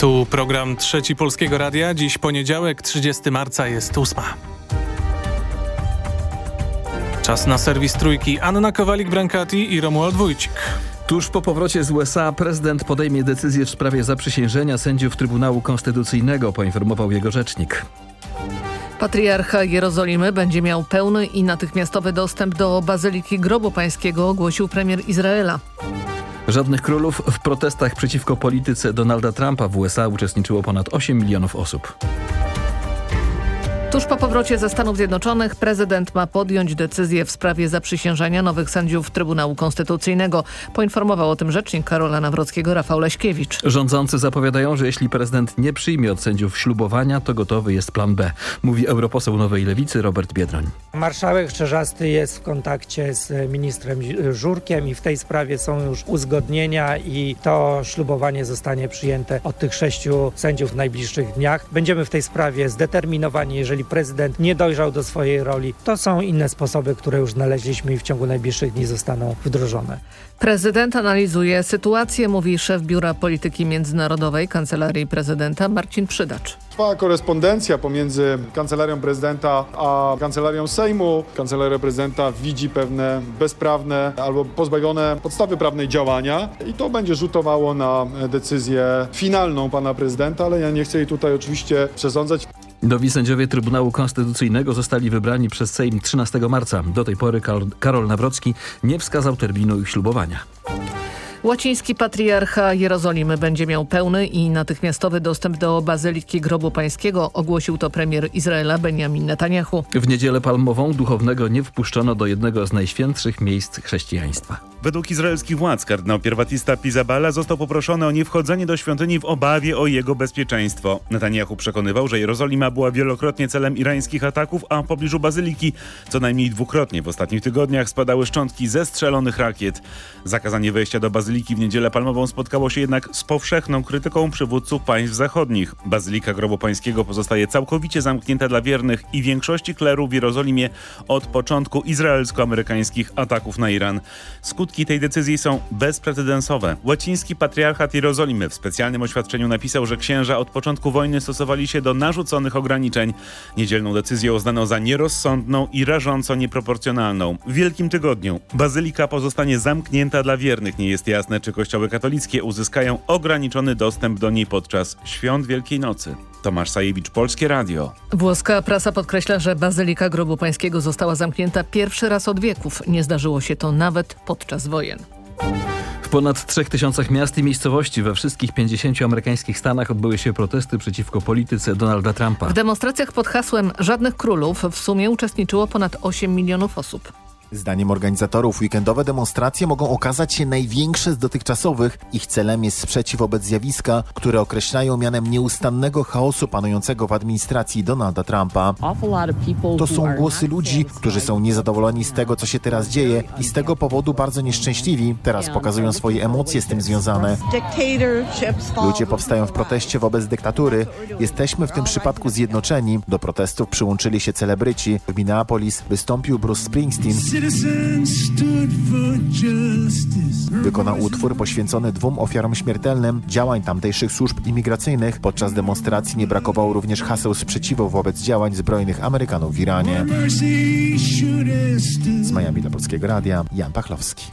Tu program Trzeci Polskiego Radia. Dziś poniedziałek, 30 marca jest ósma. Czas na serwis Trójki. Anna Kowalik-Brankati i Romuald Wójcik. Tuż po powrocie z USA prezydent podejmie decyzję w sprawie zaprzysiężenia sędziów Trybunału Konstytucyjnego, poinformował jego rzecznik. Patriarcha Jerozolimy będzie miał pełny i natychmiastowy dostęp do Bazyliki Grobu Pańskiego, ogłosił premier Izraela. Żadnych królów w protestach przeciwko polityce Donalda Trumpa w USA uczestniczyło ponad 8 milionów osób. Tuż po powrocie ze Stanów Zjednoczonych prezydent ma podjąć decyzję w sprawie zaprzysiężenia nowych sędziów Trybunału Konstytucyjnego. Poinformował o tym rzecznik Karola Nawrockiego Rafał Leśkiewicz. Rządzący zapowiadają, że jeśli prezydent nie przyjmie od sędziów ślubowania, to gotowy jest plan B, mówi europoseł Nowej Lewicy Robert Biedroń. Marszałek Czerzasty jest w kontakcie z ministrem Żurkiem i w tej sprawie są już uzgodnienia i to ślubowanie zostanie przyjęte od tych sześciu sędziów w najbliższych dniach. Będziemy w tej sprawie zdeterminowani, jeżeli jeżeli prezydent nie dojrzał do swojej roli, to są inne sposoby, które już znaleźliśmy i w ciągu najbliższych dni zostaną wdrożone. Prezydent analizuje sytuację, mówi szef Biura Polityki Międzynarodowej Kancelarii Prezydenta Marcin Przydacz. Trwa korespondencja pomiędzy Kancelarią Prezydenta a Kancelarią Sejmu. Kancelaria Prezydenta widzi pewne bezprawne albo pozbawione podstawy prawnej działania i to będzie rzutowało na decyzję finalną pana prezydenta, ale ja nie chcę jej tutaj oczywiście przesądzać. Nowi sędziowie Trybunału Konstytucyjnego zostali wybrani przez Sejm 13 marca. Do tej pory Karol Nawrocki nie wskazał terminu ich ślubowania. Łaciński patriarcha Jerozolimy będzie miał pełny i natychmiastowy dostęp do Bazyliki Grobu Pańskiego, ogłosił to premier Izraela Benjamin Netanyahu. W niedzielę palmową duchownego nie wpuszczono do jednego z najświętszych miejsc chrześcijaństwa. Według izraelskich władz kardynał pierwatista Pizabala został poproszony o niewchodzenie do świątyni w obawie o jego bezpieczeństwo. Netanyahu przekonywał, że Jerozolima była wielokrotnie celem irańskich ataków, a w pobliżu bazyliki co najmniej dwukrotnie w ostatnich tygodniach spadały szczątki zestrzelonych rakiet. Zakazanie wejścia do bazyliki w Niedzielę Palmową spotkało się jednak z powszechną krytyką przywódców państw zachodnich. Bazylika Grobu Pańskiego pozostaje całkowicie zamknięta dla wiernych i większości kleru w Jerozolimie od początku izraelsko-amerykańskich ataków na Iran. Skutki tej decyzji są bezprecedensowe. Łaciński patriarchat Jerozolimy w specjalnym oświadczeniu napisał, że księża od początku wojny stosowali się do narzuconych ograniczeń. Niedzielną decyzję uznano za nierozsądną i rażąco nieproporcjonalną. W Wielkim Tygodniu bazylika pozostanie zamknięta dla wiernych. Nie jest jasne, czy kościoły katolickie uzyskają ograniczony dostęp do niej podczas świąt Wielkiej Nocy. Tomasz Sajewicz, Polskie Radio. Włoska prasa podkreśla, że Bazylika Grobu Pańskiego została zamknięta pierwszy raz od wieków. Nie zdarzyło się to nawet podczas wojen. W ponad 3000 miast i miejscowości we wszystkich 50 amerykańskich stanach odbyły się protesty przeciwko polityce Donalda Trumpa. W demonstracjach pod hasłem Żadnych Królów w sumie uczestniczyło ponad 8 milionów osób. Zdaniem organizatorów weekendowe demonstracje mogą okazać się największe z dotychczasowych. Ich celem jest sprzeciw wobec zjawiska, które określają mianem nieustannego chaosu panującego w administracji Donalda Trumpa. To są głosy ludzi, którzy są niezadowoleni z tego, co się teraz dzieje i z tego powodu bardzo nieszczęśliwi. Teraz pokazują swoje emocje z tym związane. Ludzie powstają w proteście wobec dyktatury. Jesteśmy w tym przypadku zjednoczeni. Do protestów przyłączyli się celebryci. W Minneapolis wystąpił Bruce Springsteen. Wykonał utwór poświęcony dwóm ofiarom śmiertelnym działań tamtejszych służb imigracyjnych. Podczas demonstracji nie brakowało również haseł sprzeciwu wobec działań zbrojnych Amerykanów w Iranie. Z Miami dla Polskiego Radia, Jan Pachlowski.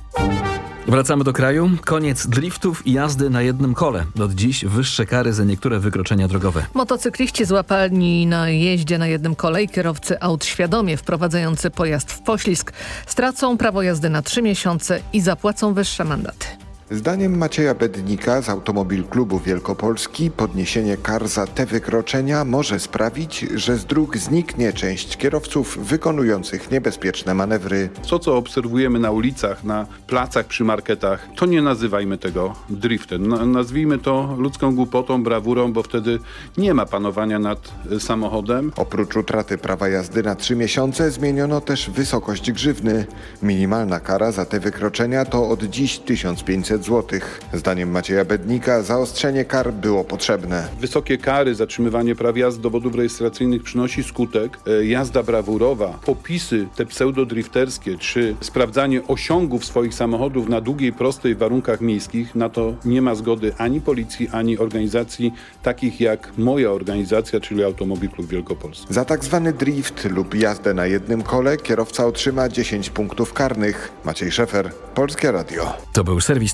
Wracamy do kraju. Koniec driftów i jazdy na jednym kole. Od dziś wyższe kary za niektóre wykroczenia drogowe. Motocykliści złapani na jeździe na jednym kole i kierowcy aut świadomie wprowadzający pojazd w poślizg stracą prawo jazdy na trzy miesiące i zapłacą wyższe mandaty. Zdaniem Macieja Bednika z Automobil Klubu Wielkopolski podniesienie kar za te wykroczenia może sprawić, że z dróg zniknie część kierowców wykonujących niebezpieczne manewry. To, co obserwujemy na ulicach, na placach, przy marketach, to nie nazywajmy tego driftem. Nazwijmy to ludzką głupotą, brawurą, bo wtedy nie ma panowania nad samochodem. Oprócz utraty prawa jazdy na trzy miesiące zmieniono też wysokość grzywny. Minimalna kara za te wykroczenia to od dziś 1500 500 zł. Zdaniem Macieja Bednika zaostrzenie kar było potrzebne. Wysokie kary, zatrzymywanie praw jazdy dowodów rejestracyjnych przynosi skutek. E, Jazda brawurowa, popisy te pseudodrifterskie, czy sprawdzanie osiągów swoich samochodów na długiej, prostej w warunkach miejskich, na to nie ma zgody ani policji, ani organizacji takich jak moja organizacja, czyli Automobil Klub Wielkopolski. Za tak zwany drift lub jazdę na jednym kole kierowca otrzyma 10 punktów karnych. Maciej Szefer, Polskie Radio. To był serwis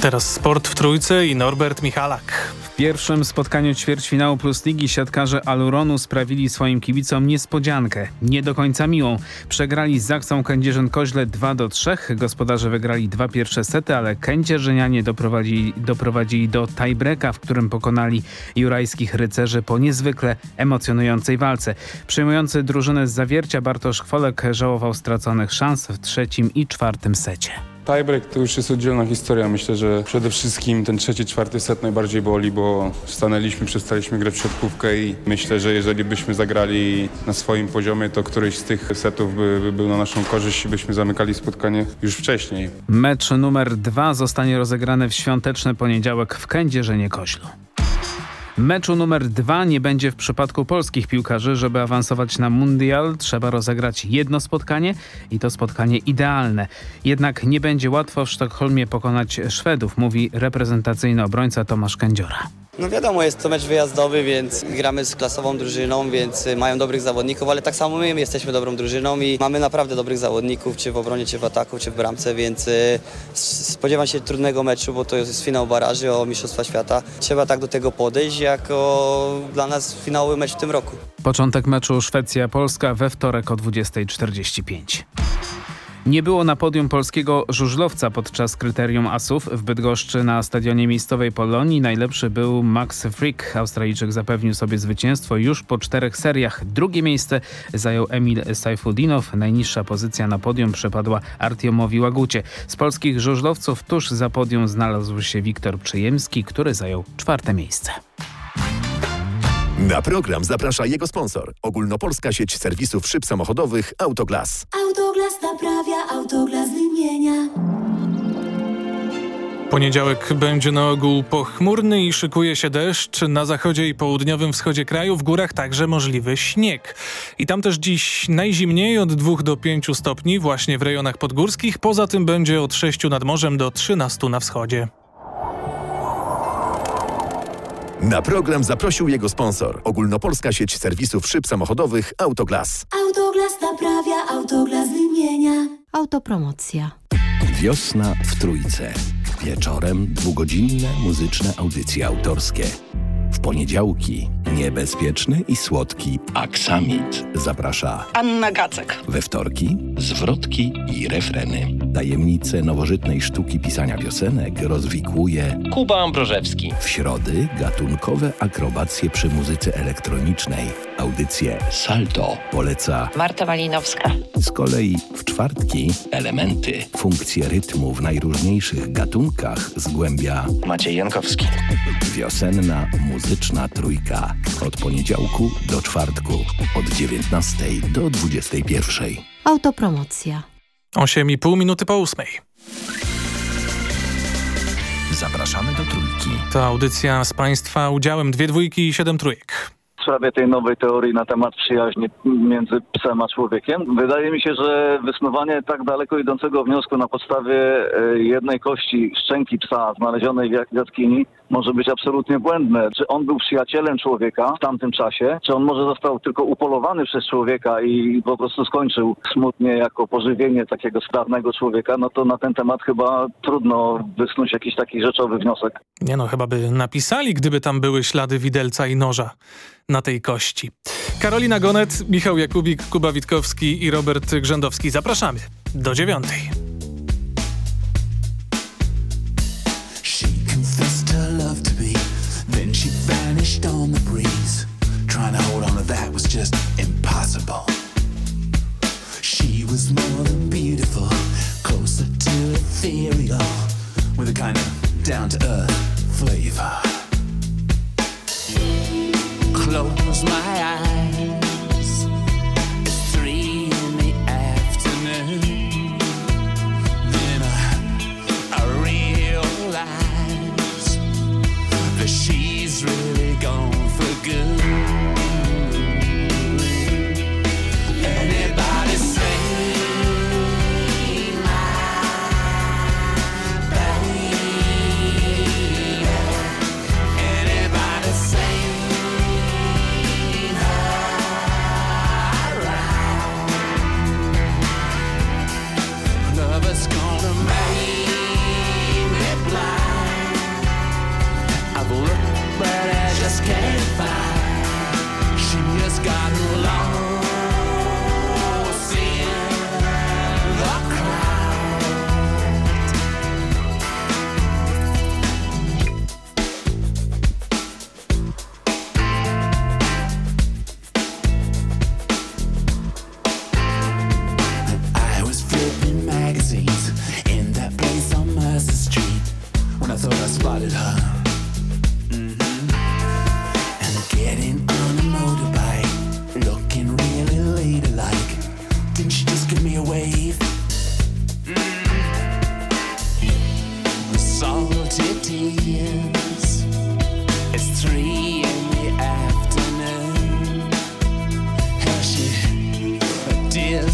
Teraz sport w trójce i Norbert Michalak. W pierwszym spotkaniu ćwierćfinału Plus Ligi siatkarze Aluronu sprawili swoim kibicom niespodziankę. Nie do końca miłą. Przegrali z Zachcą Kędzierzyn-Koźle 2 do 3. Gospodarze wygrali dwa pierwsze sety, ale Kędzierzynianie doprowadzili, doprowadzili do tiebreaka, w którym pokonali jurajskich rycerzy po niezwykle emocjonującej walce. Przejmujący drużynę z zawiercia Bartosz Chwolek żałował straconych szans w trzecim i czwartym secie. Tiebreak to już jest oddzielna historia. Myślę, że przede wszystkim ten trzeci, czwarty set najbardziej boli, bo stanęliśmy, przestaliśmy grać w siatkówkę i myślę, że jeżeli byśmy zagrali na swoim poziomie, to któryś z tych setów by, by był na naszą korzyść i byśmy zamykali spotkanie już wcześniej. Mecz numer dwa zostanie rozegrany w świąteczny poniedziałek w Kędzierzynie Koźlu. Meczu numer dwa nie będzie w przypadku polskich piłkarzy. Żeby awansować na mundial trzeba rozegrać jedno spotkanie i to spotkanie idealne. Jednak nie będzie łatwo w Sztokholmie pokonać Szwedów, mówi reprezentacyjny obrońca Tomasz Kędziora. No wiadomo, jest to mecz wyjazdowy, więc gramy z klasową drużyną, więc mają dobrych zawodników, ale tak samo my jesteśmy dobrą drużyną i mamy naprawdę dobrych zawodników, czy w obronie, czy w ataku, czy w bramce, więc y, spodziewam się trudnego meczu, bo to jest finał baraży o Mistrzostwa Świata. Trzeba tak do tego podejść, jako dla nas finałowy mecz w tym roku. Początek meczu Szwecja-Polska we wtorek o 20.45. Nie było na podium polskiego żużlowca podczas kryterium asów. W Bydgoszczy na stadionie miejscowej Polonii najlepszy był Max Frick. Australijczyk zapewnił sobie zwycięstwo już po czterech seriach. Drugie miejsce zajął Emil Sajfudinow. Najniższa pozycja na podium przypadła Artiomowi Łagucie. Z polskich żużlowców tuż za podium znalazł się Wiktor Przyjemski, który zajął czwarte miejsce. Na program zaprasza jego sponsor. Ogólnopolska sieć serwisów szyb samochodowych Autoglas. Autoglas naprawia, Autoglas wymienia. Poniedziałek będzie na ogół pochmurny i szykuje się deszcz. Na zachodzie i południowym wschodzie kraju, w górach także możliwy śnieg. I tam też dziś najzimniej od 2 do 5 stopni właśnie w rejonach podgórskich. Poza tym będzie od 6 nad morzem do 13 na wschodzie. Na program zaprosił jego sponsor. Ogólnopolska sieć serwisów szyb samochodowych Autoglas. Autoglas naprawia, Autoglas wymienia. Autopromocja. Wiosna w Trójce. Wieczorem dwugodzinne muzyczne audycje autorskie. W poniedziałki niebezpieczny i słodki Aksamit zaprasza Anna Gacek. We wtorki zwrotki i refreny. Tajemnice nowożytnej sztuki pisania piosenek rozwikłuje Kuba Ambrożewski. w środy gatunkowe akrobacje przy muzyce elektronicznej. Audycję Salto poleca Marta Malinowska. z kolei w czwartki elementy, funkcje rytmu w najróżniejszych gatunkach zgłębia Maciej Jankowski. Wiosenna muzyczna trójka. Od poniedziałku do czwartku. Od 19 do 21. Autopromocja. 8,5 minuty po ósmej. Zapraszamy do trójki. To audycja z Państwa udziałem dwie dwójki i siedem trójek. Sprawie tej nowej teorii na temat przyjaźni między psem a człowiekiem. Wydaje mi się, że wysnuwanie tak daleko idącego wniosku na podstawie e, jednej kości szczęki psa znalezionej w jaskini może być absolutnie błędne. Czy on był przyjacielem człowieka w tamtym czasie, czy on może został tylko upolowany przez człowieka i po prostu skończył smutnie jako pożywienie takiego sprawnego człowieka, no to na ten temat chyba trudno wysnuć jakiś taki rzeczowy wniosek. Nie no, chyba by napisali, gdyby tam były ślady widelca i noża na tej kości. Karolina Gonet, Michał Jakubik, Kuba Witkowski i Robert Grzędowski. Zapraszamy do dziewiątej.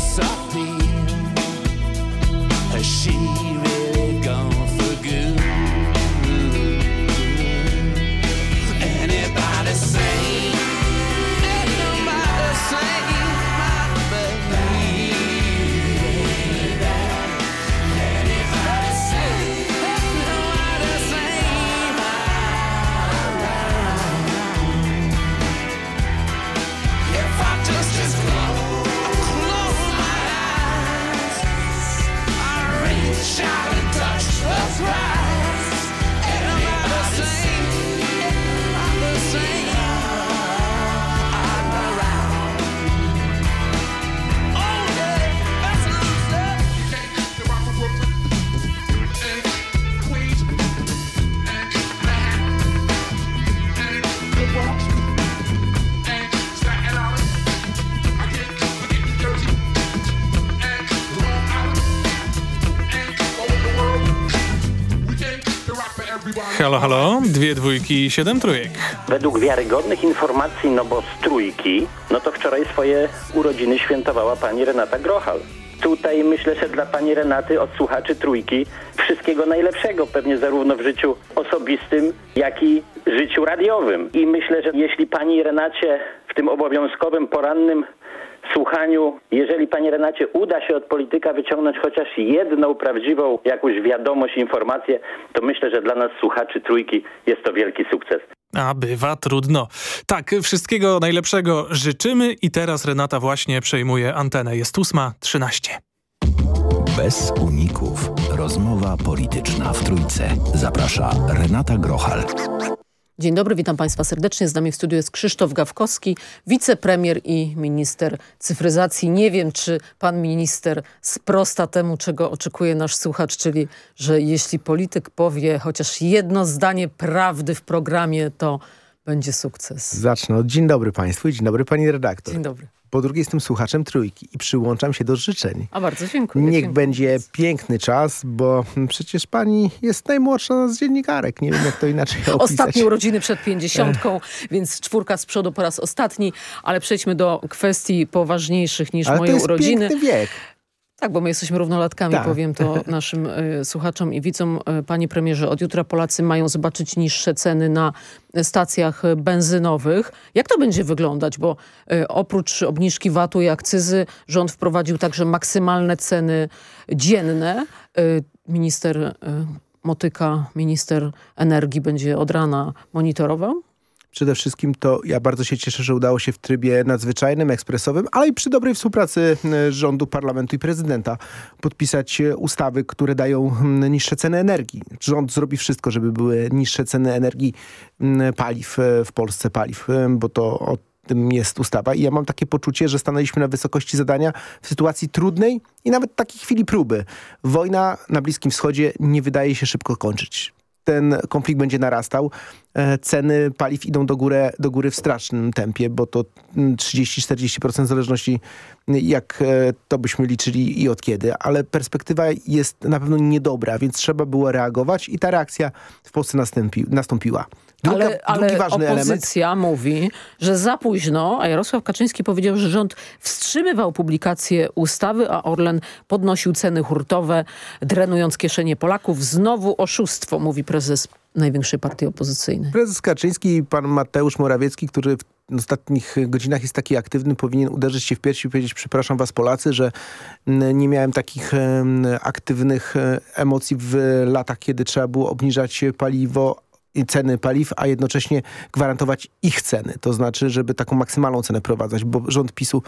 suck. Halo, dwie dwójki i siedem trójek. Według wiarygodnych informacji, no bo z trójki, no to wczoraj swoje urodziny świętowała pani Renata Grochal. Tutaj myślę, że dla pani Renaty od słuchaczy trójki wszystkiego najlepszego, pewnie zarówno w życiu osobistym, jak i życiu radiowym. I myślę, że jeśli pani Renacie w tym obowiązkowym porannym słuchaniu, jeżeli pani Renacie uda się od polityka wyciągnąć chociaż jedną prawdziwą jakąś wiadomość, informację, to myślę, że dla nas słuchaczy trójki jest to wielki sukces. A bywa trudno. Tak, wszystkiego najlepszego życzymy i teraz Renata właśnie przejmuje antenę. Jest ósma, trzynaście. Bez uników. Rozmowa polityczna w Trójce. Zaprasza Renata Grochal. Dzień dobry, witam Państwa serdecznie. Z nami w studiu jest Krzysztof Gawkowski, wicepremier i minister cyfryzacji. Nie wiem, czy pan minister sprosta temu, czego oczekuje nasz słuchacz, czyli, że jeśli polityk powie chociaż jedno zdanie prawdy w programie, to będzie sukces. Zacznę od dzień dobry Państwu i dzień dobry Pani redaktor. Dzień dobry. Po drugie jestem słuchaczem Trójki i przyłączam się do życzeń. A bardzo dziękuję. Niech dziękuję. będzie piękny czas, bo przecież Pani jest najmłodsza z dziennikarek. Nie wiem, jak to inaczej opisać. Ostatnie urodziny przed pięćdziesiątką, więc czwórka z przodu po raz ostatni, ale przejdźmy do kwestii poważniejszych niż Ale moje to jest urodziny. piękny wiek. Tak, bo my jesteśmy równolatkami, Tak. powiem to naszym y, słuchaczom i widzom. Y, panie premierze, od jutra Polacy mają zobaczyć niższe ceny na stacjach benzynowych. Jak to będzie wyglądać? Bo y, oprócz obniżki VAT-u i akcyzy rząd wprowadził także maksymalne ceny dzienne. Minister Motyka, minister energii będzie od rana monitorował? Przede wszystkim to ja bardzo się cieszę, że udało się w trybie nadzwyczajnym, ekspresowym, ale i przy dobrej współpracy rządu, parlamentu i prezydenta podpisać e, ustawy, które dają niższe ceny energii. Rząd zrobi wszystko, żeby były niższe ceny energii paliw e, w Polsce, paliw, e, bo to o tym jest ustawa. I ja mam takie poczucie, że stanęliśmy na wysokości zadania w sytuacji trudnej i nawet takiej chwili próby. Wojna na Bliskim Wschodzie nie wydaje się szybko kończyć ten konflikt będzie narastał. E, Ceny paliw idą do góry, do góry w strasznym tempie, bo to mm, 30-40% w zależności jak e, to byśmy liczyli i od kiedy. Ale perspektywa jest na pewno niedobra, więc trzeba było reagować i ta reakcja w Polsce nastąpi, nastąpiła. Druga, ale ale ważny element. opozycja mówi, że za późno, a Jarosław Kaczyński powiedział, że rząd wstrzymywał publikację ustawy, a Orlen podnosił ceny hurtowe, drenując kieszenie Polaków. Znowu oszustwo, mówi prezes największej partii opozycyjnej. Prezes Kaczyński i pan Mateusz Morawiecki, który w ostatnich godzinach jest taki aktywny, powinien uderzyć się w piersi i powiedzieć przepraszam was Polacy, że nie miałem takich aktywnych e, emocji w latach, kiedy trzeba było obniżać paliwo ceny paliw, a jednocześnie gwarantować ich ceny. To znaczy, żeby taką maksymalną cenę prowadzać, bo rząd PiSu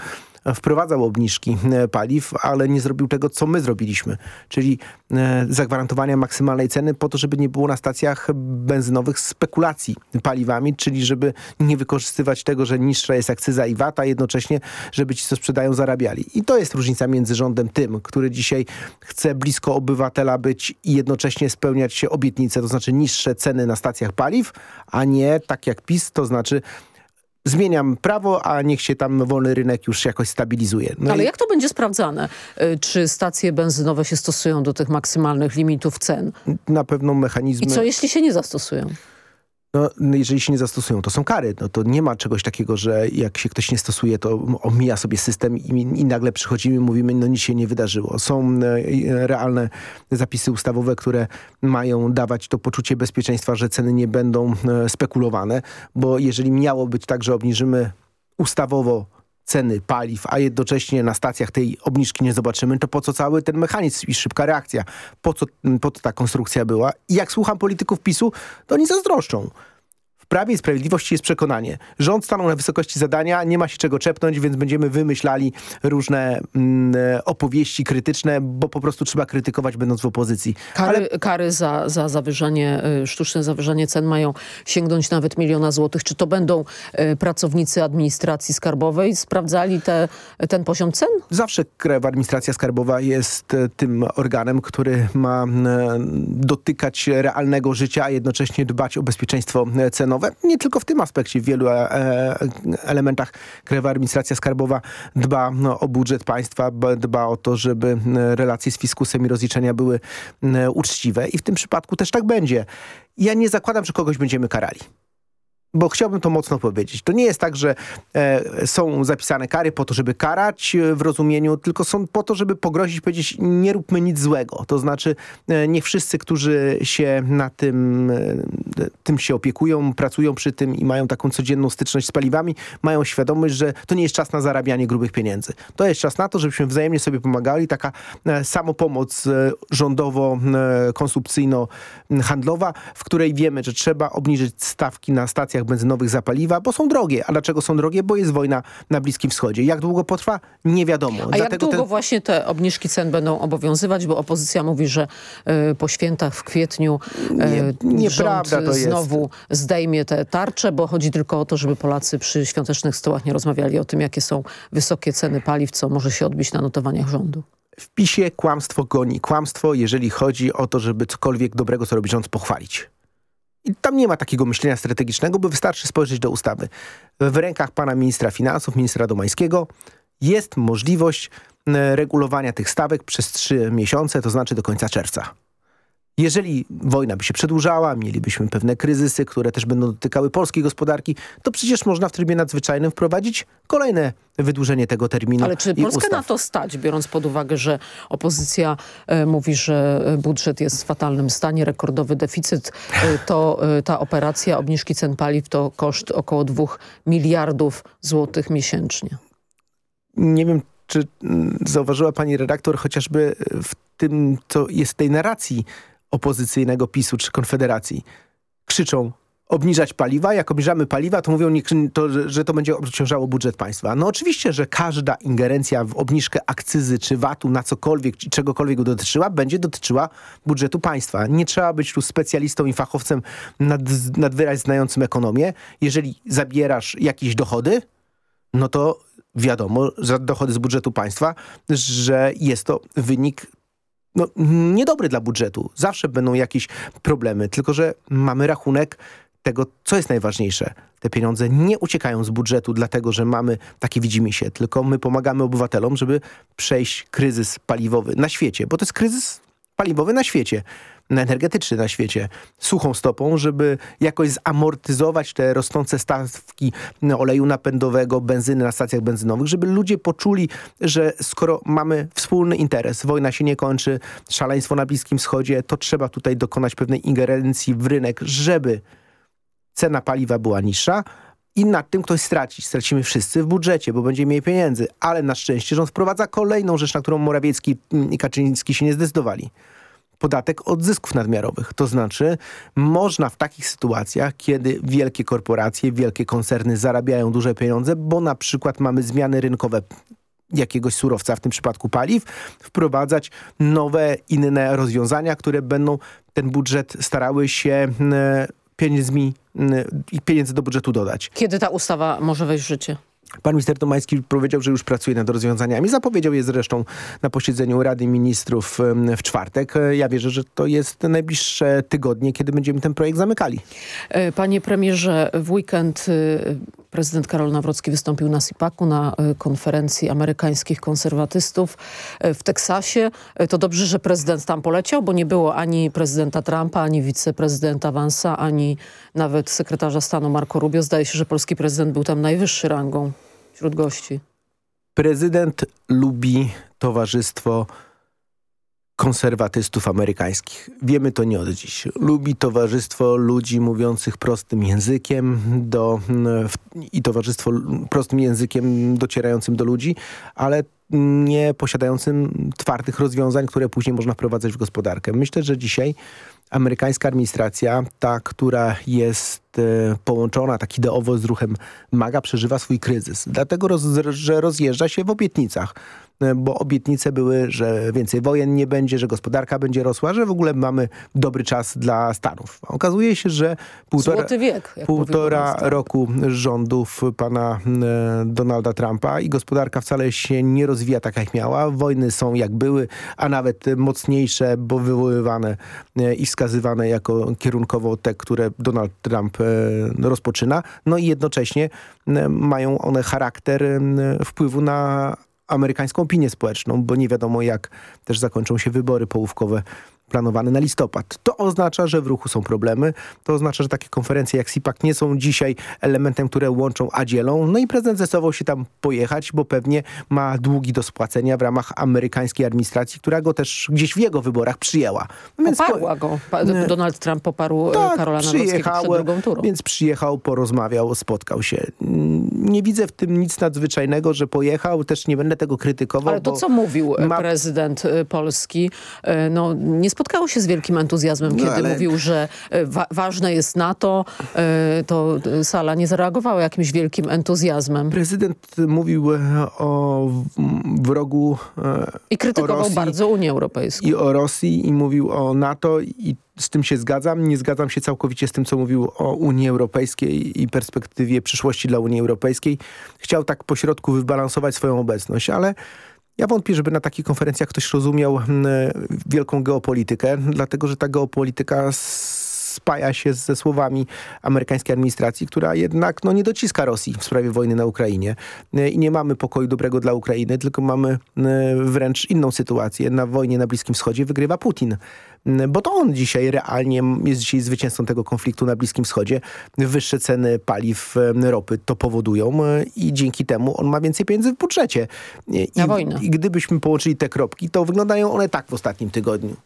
wprowadzał obniżki e, paliw, ale nie zrobił tego, co my zrobiliśmy, czyli e, zagwarantowania maksymalnej ceny po to, żeby nie było na stacjach benzynowych spekulacji paliwami, czyli żeby nie wykorzystywać tego, że niższa jest akcyza i VAT, a jednocześnie, żeby ci, co sprzedają, zarabiali. I to jest różnica między rządem tym, który dzisiaj chce blisko obywatela być i jednocześnie spełniać się obietnice, to znaczy niższe ceny na stacjach paliw, a nie tak jak PiS, to znaczy zmieniam prawo, a niech się tam wolny rynek już jakoś stabilizuje. No Ale i jak to będzie sprawdzane? Y, Czy stacje benzynowe się stosują do tych maksymalnych limitów cen? na pewno mechanizmy... I co jeśli się nie zastosują? No, jeżeli się nie zastosują, to są kary. No, to nie ma czegoś takiego, że jak się ktoś nie stosuje, to omija sobie system i, i nagle przychodzimy i mówimy, no nic się nie wydarzyło. Są e, realne zapisy ustawowe, które mają dawać to poczucie bezpieczeństwa, że ceny nie będą e, spekulowane, bo jeżeli miało być tak, że obniżymy ustawowo ceny paliw, a jednocześnie na stacjach tej obniżki nie zobaczymy, to po co cały ten mechanizm i szybka reakcja? Po co, po co ta konstrukcja była? I jak słucham polityków PiSu, to oni zazdroszczą. W Prawie i Sprawiedliwości jest przekonanie. Rząd stanął na wysokości zadania, nie ma się czego czepnąć, więc będziemy wymyślali różne mm, opowieści krytyczne, bo po prostu trzeba krytykować będąc w opozycji. Kary, Ale... kary za, za zawyżanie, y, sztuczne zawyżanie cen mają sięgnąć nawet miliona złotych. Czy to będą y, pracownicy administracji skarbowej sprawdzali te, ten poziom cen? Zawsze Krajowa Administracja Skarbowa jest tym organem, który ma dotykać realnego życia, a jednocześnie dbać o bezpieczeństwo cenowe nie tylko w tym aspekcie, w wielu e, e, elementach. Krajowa Administracja Skarbowa dba no, o budżet państwa, dba o to, żeby relacje z fiskusem i rozliczenia były uczciwe. I w tym przypadku też tak będzie. Ja nie zakładam, że kogoś będziemy karali bo chciałbym to mocno powiedzieć. To nie jest tak, że e, są zapisane kary po to, żeby karać e, w rozumieniu, tylko są po to, żeby pogrozić, powiedzieć nie róbmy nic złego. To znaczy e, niech wszyscy, którzy się na tym, e, tym się opiekują, pracują przy tym i mają taką codzienną styczność z paliwami, mają świadomość, że to nie jest czas na zarabianie grubych pieniędzy. To jest czas na to, żebyśmy wzajemnie sobie pomagali. Taka e, samopomoc e, rządowo-konsumpcyjno-handlowa, w której wiemy, że trzeba obniżyć stawki na stacjach benzynowych za paliwa, bo są drogie. A dlaczego są drogie? Bo jest wojna na Bliskim Wschodzie. Jak długo potrwa? Nie wiadomo. A Dlatego jak długo ten... właśnie te obniżki cen będą obowiązywać? Bo opozycja mówi, że y, po świętach w kwietniu y, nie, nieprawda to jest. znowu zdejmie te tarcze, bo chodzi tylko o to, żeby Polacy przy świątecznych stołach nie rozmawiali o tym, jakie są wysokie ceny paliw, co może się odbić na notowaniach rządu. W PiSie kłamstwo goni. Kłamstwo, jeżeli chodzi o to, żeby cokolwiek dobrego, co robi rząd, pochwalić. I tam nie ma takiego myślenia strategicznego, bo wystarczy spojrzeć do ustawy. W rękach pana ministra finansów, ministra Domańskiego jest możliwość e, regulowania tych stawek przez trzy miesiące, to znaczy do końca czerwca. Jeżeli wojna by się przedłużała, mielibyśmy pewne kryzysy, które też będą dotykały polskiej gospodarki, to przecież można w trybie nadzwyczajnym wprowadzić kolejne wydłużenie tego terminu Ale czy Polskę na to stać, biorąc pod uwagę, że opozycja e, mówi, że budżet jest w fatalnym stanie, rekordowy deficyt, e, to e, ta operacja obniżki cen paliw to koszt około 2 miliardów złotych miesięcznie? Nie wiem, czy mm, zauważyła pani redaktor chociażby w tym, co jest w tej narracji opozycyjnego PiSu czy Konfederacji krzyczą obniżać paliwa. Jak obniżamy paliwa, to mówią, to, że to będzie obciążało budżet państwa. No oczywiście, że każda ingerencja w obniżkę akcyzy czy VAT-u na cokolwiek, czegokolwiek dotyczyła, będzie dotyczyła budżetu państwa. Nie trzeba być tu specjalistą i fachowcem nad, nad znającym ekonomię. Jeżeli zabierasz jakieś dochody, no to wiadomo, że dochody z budżetu państwa, że jest to wynik no, niedobry dla budżetu. Zawsze będą jakieś problemy, tylko że mamy rachunek tego, co jest najważniejsze. Te pieniądze nie uciekają z budżetu dlatego, że mamy takie widzimy się, tylko my pomagamy obywatelom, żeby przejść kryzys paliwowy na świecie, bo to jest kryzys paliwowy na świecie energetyczny na świecie suchą stopą, żeby jakoś zamortyzować te rosnące stawki oleju napędowego, benzyny na stacjach benzynowych, żeby ludzie poczuli, że skoro mamy wspólny interes, wojna się nie kończy, szaleństwo na Bliskim Wschodzie, to trzeba tutaj dokonać pewnej ingerencji w rynek, żeby cena paliwa była niższa, i nad tym ktoś straci. Stracimy wszyscy w budżecie, bo będzie mniej pieniędzy. Ale na szczęście rząd wprowadza kolejną rzecz, na którą Morawiecki i Kaczyński się nie zdecydowali podatek od zysków nadmiarowych. To znaczy można w takich sytuacjach, kiedy wielkie korporacje, wielkie koncerny zarabiają duże pieniądze, bo na przykład mamy zmiany rynkowe jakiegoś surowca, w tym przypadku paliw, wprowadzać nowe, inne rozwiązania, które będą ten budżet starały się pieniędzmi, pieniędzy do budżetu dodać. Kiedy ta ustawa może wejść w życie? Pan minister Tomański powiedział, że już pracuje nad rozwiązaniami. Zapowiedział je zresztą na posiedzeniu Rady Ministrów w czwartek. Ja wierzę, że to jest najbliższe tygodnie, kiedy będziemy ten projekt zamykali. E, panie premierze, w weekend e, prezydent Karol Nawrocki wystąpił na SIPAC-u, na e, konferencji amerykańskich konserwatystów w Teksasie. To dobrze, że prezydent tam poleciał, bo nie było ani prezydenta Trumpa, ani wiceprezydenta Vansa, ani nawet sekretarza stanu Marco Rubio. Zdaje się, że polski prezydent był tam najwyższy rangą wśród gości. Prezydent lubi towarzystwo konserwatystów amerykańskich. Wiemy to nie od dziś. Lubi towarzystwo ludzi mówiących prostym językiem do, i towarzystwo prostym językiem docierającym do ludzi, ale nie posiadającym twardych rozwiązań, które później można wprowadzać w gospodarkę. Myślę, że dzisiaj amerykańska administracja, ta, która jest e, połączona tak ideowo z ruchem MAGA, przeżywa swój kryzys. Dlatego, roz, że rozjeżdża się w obietnicach. E, bo obietnice były, że więcej wojen nie będzie, że gospodarka będzie rosła, że w ogóle mamy dobry czas dla Stanów. Okazuje się, że półtora, wiek, półtora roku rządów pana e, Donalda Trumpa i gospodarka wcale się nie rozwija tak jak miała. Wojny są jak były, a nawet mocniejsze, bo wywoływane e, i wskazywane jako kierunkowo te, które Donald Trump rozpoczyna. No i jednocześnie mają one charakter wpływu na amerykańską opinię społeczną, bo nie wiadomo jak też zakończą się wybory połówkowe planowany na listopad. To oznacza, że w ruchu są problemy. To oznacza, że takie konferencje jak SIPAC nie są dzisiaj elementem, które łączą, a dzielą. No i prezydent zdecydował się tam pojechać, bo pewnie ma długi do spłacenia w ramach amerykańskiej administracji, która go też gdzieś w jego wyborach przyjęła. No więc Poparła go. Donald Trump poparł e, tak, Karola Nawrockiego przed drugą turą. Więc przyjechał, porozmawiał, spotkał się. Nie widzę w tym nic nadzwyczajnego, że pojechał. Też nie będę tego krytykował. Ale to co mówił e, ma... prezydent e, Polski? No nie spotkało się z wielkim entuzjazmem, no, kiedy ale... mówił, że e, wa ważne jest NATO, e, to sala nie zareagowała jakimś wielkim entuzjazmem. Prezydent mówił e, o wrogu I krytykował Rosji, bardzo Unię Europejską. I o Rosji i mówił o NATO i z tym się zgadzam. Nie zgadzam się całkowicie z tym, co mówił o Unii Europejskiej i perspektywie przyszłości dla Unii Europejskiej. Chciał tak pośrodku wybalansować swoją obecność, ale ja wątpię, żeby na takich konferencjach ktoś rozumiał hmm, wielką geopolitykę, dlatego że ta geopolityka spaja się ze słowami amerykańskiej administracji, która jednak no, nie dociska Rosji w sprawie wojny na Ukrainie. I nie mamy pokoju dobrego dla Ukrainy, tylko mamy hmm, wręcz inną sytuację. Na wojnie na Bliskim Wschodzie wygrywa Putin bo to on dzisiaj realnie jest dzisiaj zwycięzcą tego konfliktu na Bliskim Wschodzie. Wyższe ceny paliw, ropy to powodują i dzięki temu on ma więcej pieniędzy w budżecie. I, na wojnę. I gdybyśmy połączyli te kropki, to wyglądają one tak w ostatnim tygodniu.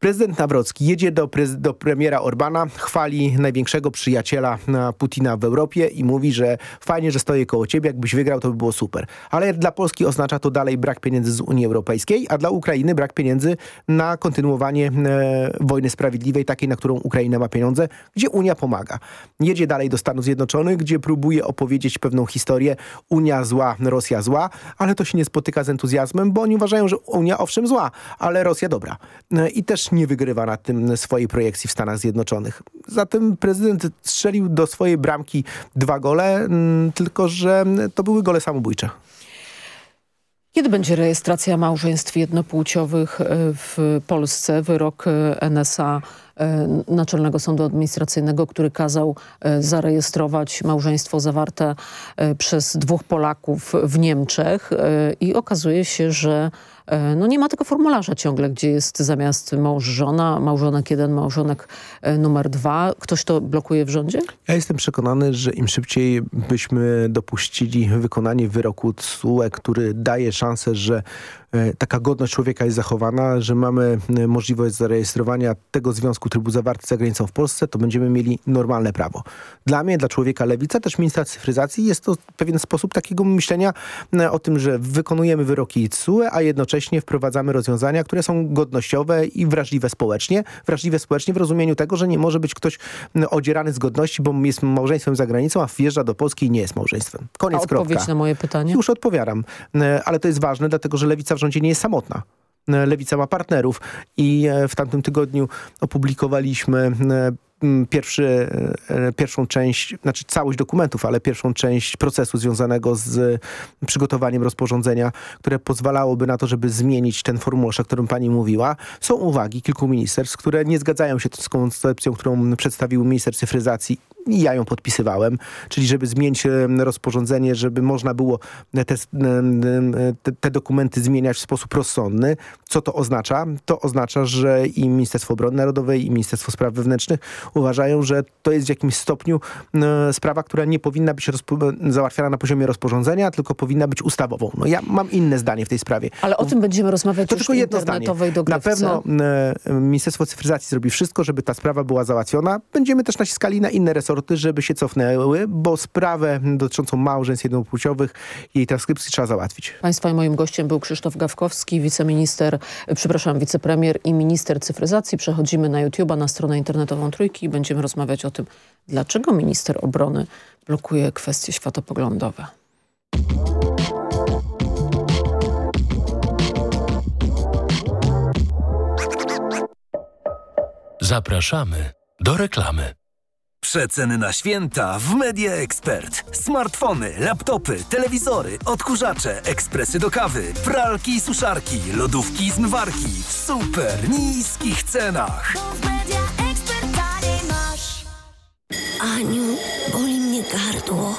Prezydent Nawrocki jedzie do, do, premiera Orbana, chwali największego przyjaciela Putina w Europie i mówi, że fajnie, że stoję koło ciebie, jakbyś wygrał, to by było super. Ale dla Polski oznacza to dalej brak pieniędzy z Unii Europejskiej, a dla Ukrainy brak pieniędzy na kontynuowanie e, wojny sprawiedliwej, takiej, na którą Ukraina ma pieniądze, gdzie Unia pomaga. Jedzie dalej do Stanów Zjednoczonych, gdzie próbuje opowiedzieć pewną historię Unia zła, Rosja zła, ale to się nie spotyka z entuzjazmem, bo oni uważają, że Unia owszem zła, ale Rosja dobra. E, I też nie wygrywa na tym swojej projekcji w Stanach Zjednoczonych. Zatem prezydent strzelił do swojej bramki dwa gole, mm, tylko że to były gole samobójcze. Kiedy będzie rejestracja małżeństw jednopłciowych e, w Polsce? Wyrok e, NSA Naczelnego Sądu Administracyjnego, który kazał zarejestrować małżeństwo zawarte przez dwóch Polaków w Niemczech i okazuje się, że E, no nie ma tego formularza ciągle, gdzie jest zamiast mąż, żona, małżonek jeden, małżonek e, numer dwa. Ktoś to blokuje w rządzie? Ja jestem przekonany, że im szybciej byśmy dopuścili wykonanie wyroku TSUE, który daje szansę, że E, taka godność człowieka jest zachowana, że mamy e, możliwość zarejestrowania tego związku trybu zawarty za granicą w Polsce, to będziemy mieli normalne prawo. Dla mnie, dla człowieka lewica, też ministra cyfryzacji jest to pewien sposób takiego myślenia e, o tym, że wykonujemy wyroki CUE, a jednocześnie wprowadzamy rozwiązania, które są godnościowe i wrażliwe społecznie. Wrażliwe społecznie w rozumieniu tego, że nie może być ktoś odzierany z godności, bo jest małżeństwem za granicą, a wjeżdża do Polski i nie jest małżeństwem. Koniec, a odpowiedź kropka. na moje pytanie? Już odpowiadam. Ale to jest ważne, dlatego że lewica rządzie nie jest samotna. Lewica ma partnerów i w tamtym tygodniu opublikowaliśmy pierwszy, pierwszą część, znaczy całość dokumentów, ale pierwszą część procesu związanego z przygotowaniem rozporządzenia, które pozwalałoby na to, żeby zmienić ten formularz, o którym pani mówiła. Są uwagi kilku ministerstw, które nie zgadzają się z koncepcją, którą przedstawił minister cyfryzacji ja ją podpisywałem, czyli żeby zmienić rozporządzenie, żeby można było te, te, dokumenty zmieniać w sposób rozsądny. Co to oznacza? To oznacza, że i Ministerstwo Obrony Narodowej i Ministerstwo Spraw Wewnętrznych uważają, że to jest w jakimś stopniu sprawa, która nie powinna być załatwiana na poziomie rozporządzenia, tylko powinna być ustawową. No ja mam inne zdanie w tej sprawie. Ale o tym będziemy rozmawiać to już tylko jedno internetowej zdanie. Na pewno Ministerstwo Cyfryzacji zrobi wszystko, żeby ta sprawa była załatwiona. Będziemy też naciskali na inne resorty, żeby się cofnęły, bo sprawę dotyczącą małżeństw jednopłciowych jej transkrypcji trzeba załatwić. Państwa i moim gościem był Krzysztof Gawkowski, wiceminister, przepraszam, wicepremier i minister cyfryzacji. Przechodzimy na YouTube'a, na stronę internetową Trójki i będziemy rozmawiać o tym, dlaczego minister obrony blokuje kwestie światopoglądowe. Zapraszamy do reklamy. Przeceny na święta w Media Expert. Smartfony, laptopy, telewizory, odkurzacze, ekspresy do kawy, pralki i suszarki, lodówki i zmywarki w super niskich cenach. Aniu, boli mnie gardło.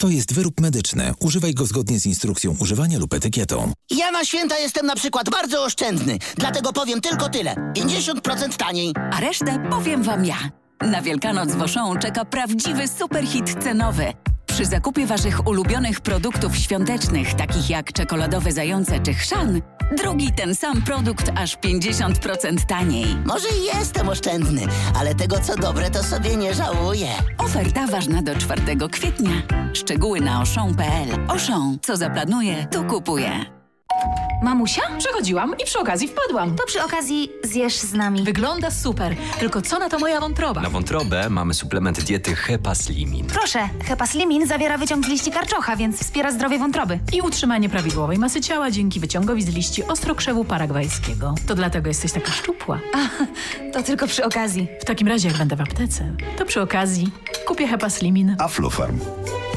To jest wyrób medyczny. Używaj go zgodnie z instrukcją używania lub etykietą. Ja na święta jestem na przykład bardzo oszczędny, dlatego powiem tylko tyle. 50% taniej. A resztę powiem wam ja. Na Wielkanoc w Auchan czeka prawdziwy superhit cenowy. Przy zakupie waszych ulubionych produktów świątecznych, takich jak czekoladowe zające czy chrzan, drugi ten sam produkt aż 50% taniej. Może i jestem oszczędny, ale tego co dobre to sobie nie żałuję. Oferta ważna do 4 kwietnia. Szczegóły na oszą.pl. Oszą, co zaplanuje, to kupuje. Mamusia? Przechodziłam i przy okazji wpadłam. To przy okazji zjesz z nami. Wygląda super, tylko co na to moja wątroba? Na wątrobę mamy suplement diety Hepaslimin. Proszę, Hepaslimin zawiera wyciąg z liści karczocha, więc wspiera zdrowie wątroby. I utrzymanie prawidłowej masy ciała dzięki wyciągowi z liści ostrokrzewu paragwajskiego. To dlatego jesteś taka szczupła. A, to tylko przy okazji. W takim razie jak będę w aptece, to przy okazji kupię Hepaslimin. Aflofarm.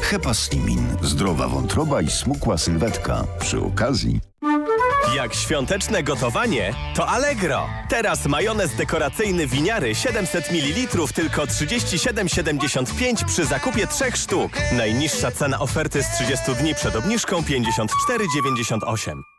Hepaslimin. Zdrowa wątroba i smukła sylwetka. Przy okazji jak świąteczne gotowanie, to Allegro. Teraz majonez dekoracyjny winiary 700 ml tylko 37,75 przy zakupie trzech sztuk. Najniższa cena oferty z 30 dni przed obniżką 54,98.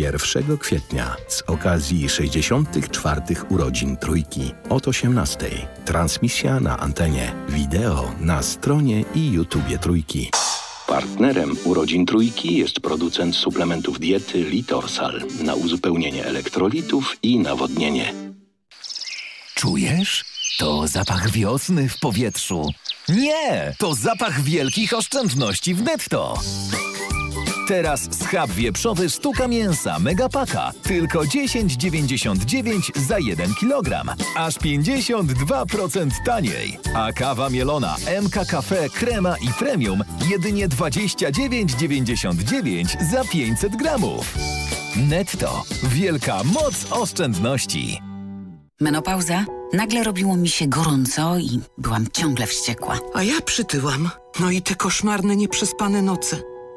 1 kwietnia z okazji 64. urodzin Trójki od 18. Transmisja na antenie, wideo na stronie i YouTubie Trójki. Partnerem urodzin Trójki jest producent suplementów diety Litorsal na uzupełnienie elektrolitów i nawodnienie. Czujesz? To zapach wiosny w powietrzu. Nie, to zapach wielkich oszczędności w netto. Teraz schab wieprzowy sztuka mięsa Megapaka. Tylko 10,99 za 1 kg. Aż 52% taniej. A kawa mielona MK Cafe Krema i Premium jedynie 29,99 za 500 gramów. Netto. Wielka moc oszczędności. Menopauza? Nagle robiło mi się gorąco i byłam ciągle wściekła. A ja przytyłam. No i te koszmarne, nieprzespane noce.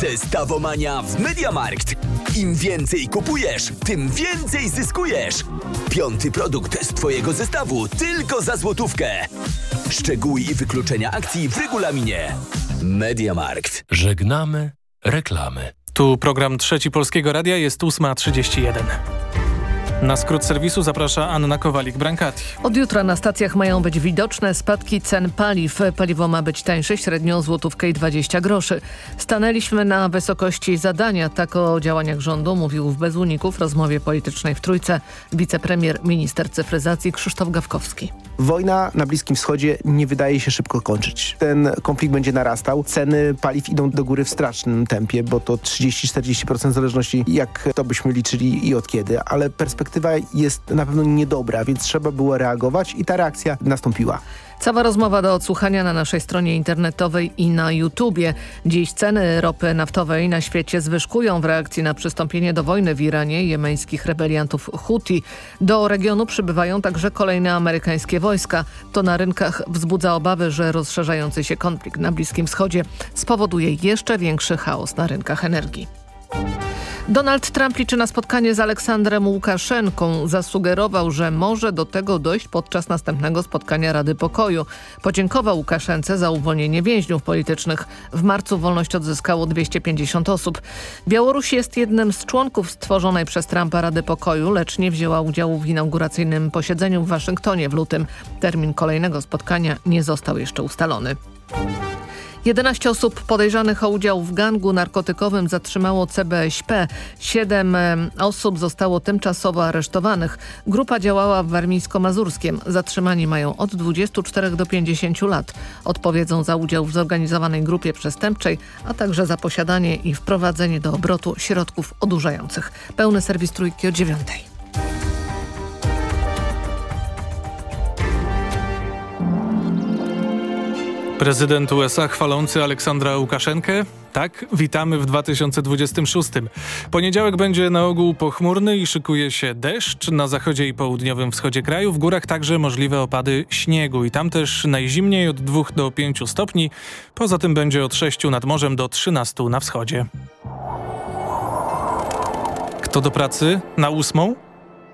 Zestawomania w Mediamarkt. Im więcej kupujesz, tym więcej zyskujesz. Piąty produkt z Twojego zestawu tylko za złotówkę. Szczegóły i wykluczenia akcji w regulaminie. Mediamarkt. Żegnamy reklamy. Tu program Trzeci Polskiego Radia jest 8.31. Na skrót serwisu zaprasza Anna Kowalik-Brankati. Od jutra na stacjach mają być widoczne spadki cen paliw. Paliwo ma być tańsze, średnio złotówkę i 20 groszy. Stanęliśmy na wysokości zadania. Tak o działaniach rządu mówił w Bez Uników w rozmowie politycznej w Trójce wicepremier, minister cyfryzacji Krzysztof Gawkowski. Wojna na Bliskim Wschodzie nie wydaje się szybko kończyć. Ten konflikt będzie narastał. Ceny paliw idą do góry w strasznym tempie, bo to 30-40% w zależności jak to byśmy liczyli i od kiedy, ale perspektywa jest na pewno niedobra, więc trzeba było reagować i ta reakcja nastąpiła. Cała rozmowa do odsłuchania na naszej stronie internetowej i na YouTubie. Dziś ceny ropy naftowej na świecie zwyżkują w reakcji na przystąpienie do wojny w Iranie jemeńskich rebeliantów Houthi. Do regionu przybywają także kolejne amerykańskie wojska. To na rynkach wzbudza obawy, że rozszerzający się konflikt na Bliskim Wschodzie spowoduje jeszcze większy chaos na rynkach energii. Donald Trump liczy na spotkanie z Aleksandrem Łukaszenką. Zasugerował, że może do tego dojść podczas następnego spotkania Rady Pokoju. Podziękował Łukaszence za uwolnienie więźniów politycznych. W marcu wolność odzyskało 250 osób. Białoruś jest jednym z członków stworzonej przez Trumpa Rady Pokoju, lecz nie wzięła udziału w inauguracyjnym posiedzeniu w Waszyngtonie w lutym. Termin kolejnego spotkania nie został jeszcze ustalony. 11 osób podejrzanych o udział w gangu narkotykowym zatrzymało CBŚP. Siedem osób zostało tymczasowo aresztowanych. Grupa działała w Warmińsko-Mazurskiem. Zatrzymani mają od 24 do 50 lat. Odpowiedzą za udział w zorganizowanej grupie przestępczej, a także za posiadanie i wprowadzenie do obrotu środków odurzających. Pełny serwis trójki o dziewiątej. Prezydent USA chwalący Aleksandra Łukaszenkę? Tak, witamy w 2026. Poniedziałek będzie na ogół pochmurny i szykuje się deszcz. Na zachodzie i południowym wschodzie kraju, w górach także możliwe opady śniegu i tam też najzimniej od 2 do 5 stopni. Poza tym będzie od 6 nad morzem do 13 na wschodzie. Kto do pracy? Na ósmą?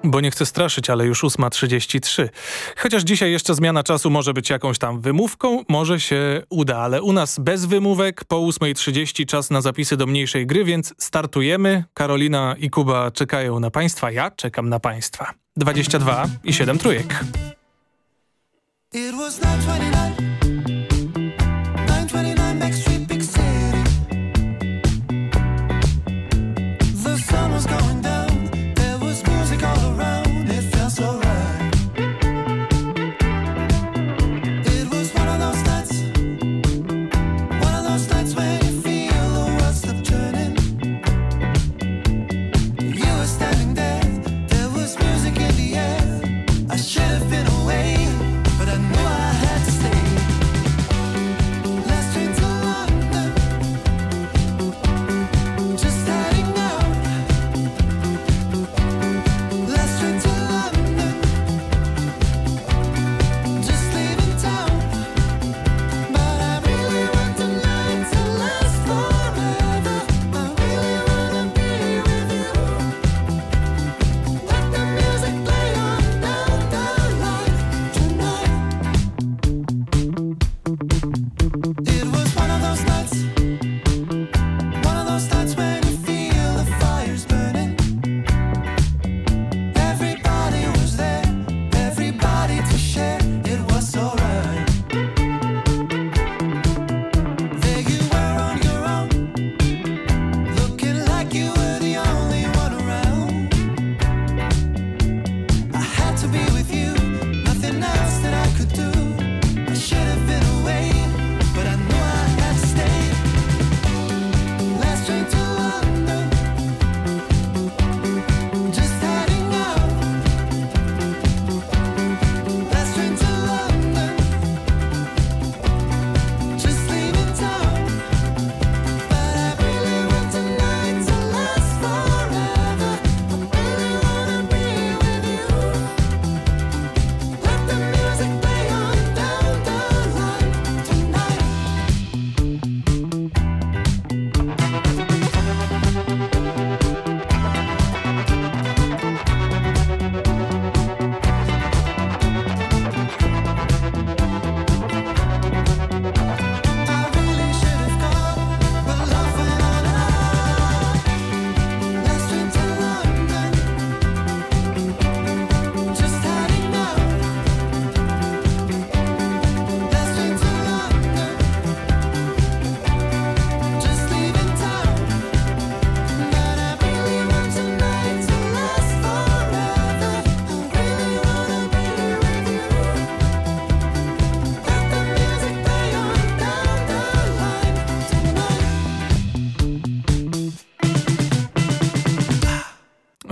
Bo nie chcę straszyć, ale już 8.33. Chociaż dzisiaj jeszcze zmiana czasu może być jakąś tam wymówką, może się uda, ale u nas bez wymówek po 8.30 czas na zapisy do mniejszej gry, więc startujemy. Karolina i Kuba czekają na Państwa, ja czekam na Państwa. 22 i 7 trójek. It was not 29.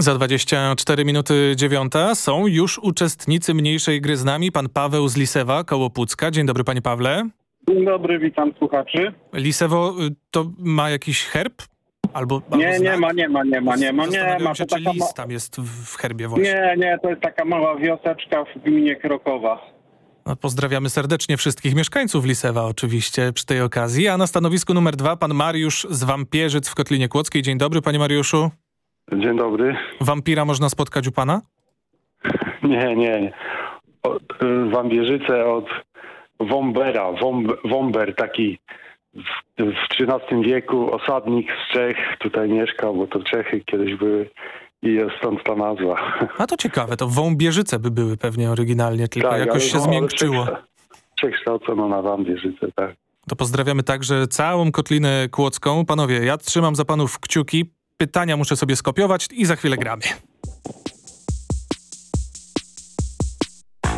Za 24 minuty dziewiąta są już uczestnicy mniejszej gry z nami. Pan Paweł z Lisewa, koło Pucka. Dzień dobry panie Pawle. Dzień dobry, witam słuchaczy. Lisewo y, to ma jakiś herb? Albo, Nie, albo nie ma, nie ma, nie ma, nie ma, nie ma. się, To czy taka lis ma... tam jest w w herbie właśnie. Nie, nie, to jest taka mała wioseczka w gminie Krokowa. No, pozdrawiamy serdecznie wszystkich mieszkańców Lisewa oczywiście przy tej okazji. A na stanowisku numer dwa pan Mariusz z Wampierzyc w Kotlinie Kłodzkiej. Dzień dobry panie Mariuszu. Dzień dobry. Wampira można spotkać u pana? Nie, nie. Od, y, Wambierzyce od Wombera. Womb, Womber, taki w, w XIII wieku osadnik z Czech tutaj mieszkał, bo to Czechy kiedyś były i jest stąd ta nazwa. A to ciekawe, to Wąbierzyce by były pewnie oryginalnie, tylko Tak, jakoś się no, zmiękczyło. przekształ- Przekształcono na Wambierzyce, tak. To pozdrawiamy także całą Kotlinę Kłodzką. Panowie, ja trzymam za panów kciuki. Pytania muszę sobie skopiować i za chwilę gramy.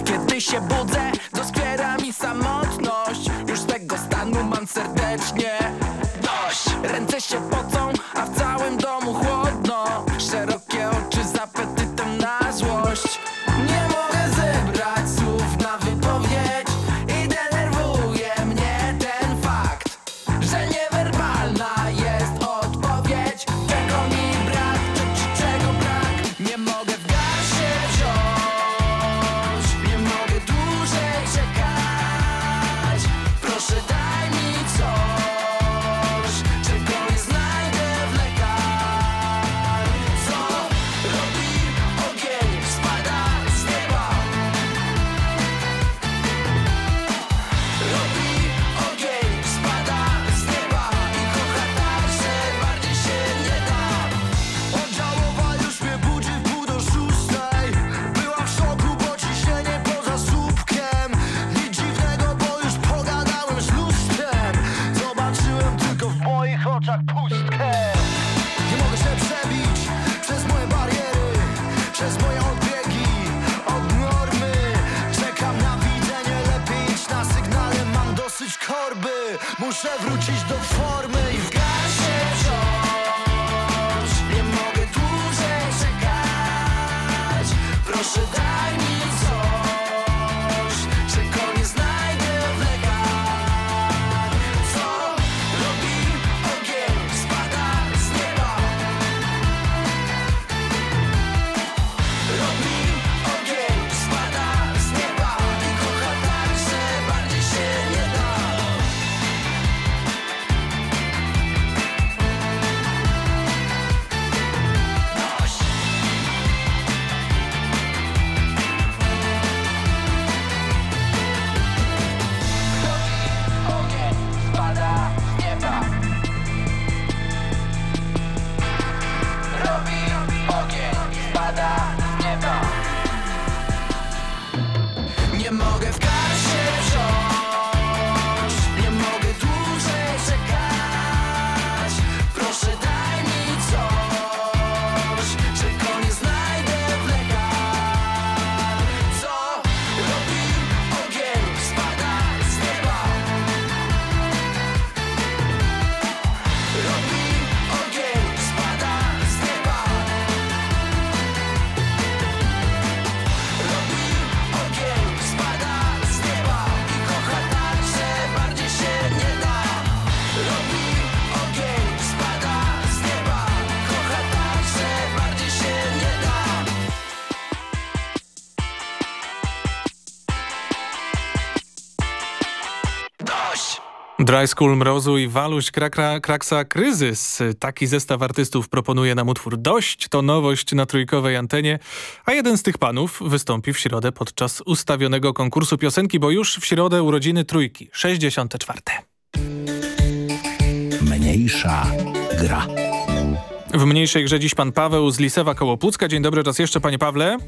Kiedy się budzę, doskwiera mi samotność. Już z tego stanu mam serdecznie. Dość. Ręce się pocą, a w całym domu chłodno wrócić Dry School Mrozu i Waluś Krakra, Kraksa Kryzys. Taki zestaw artystów proponuje nam utwór Dość. To nowość na trójkowej antenie. A jeden z tych panów wystąpi w środę podczas ustawionego konkursu piosenki, bo już w środę urodziny trójki. 64. Mniejsza gra. W mniejszej grze dziś pan Paweł z Lisewa Kołopucka. Dzień dobry raz jeszcze panie Pawle.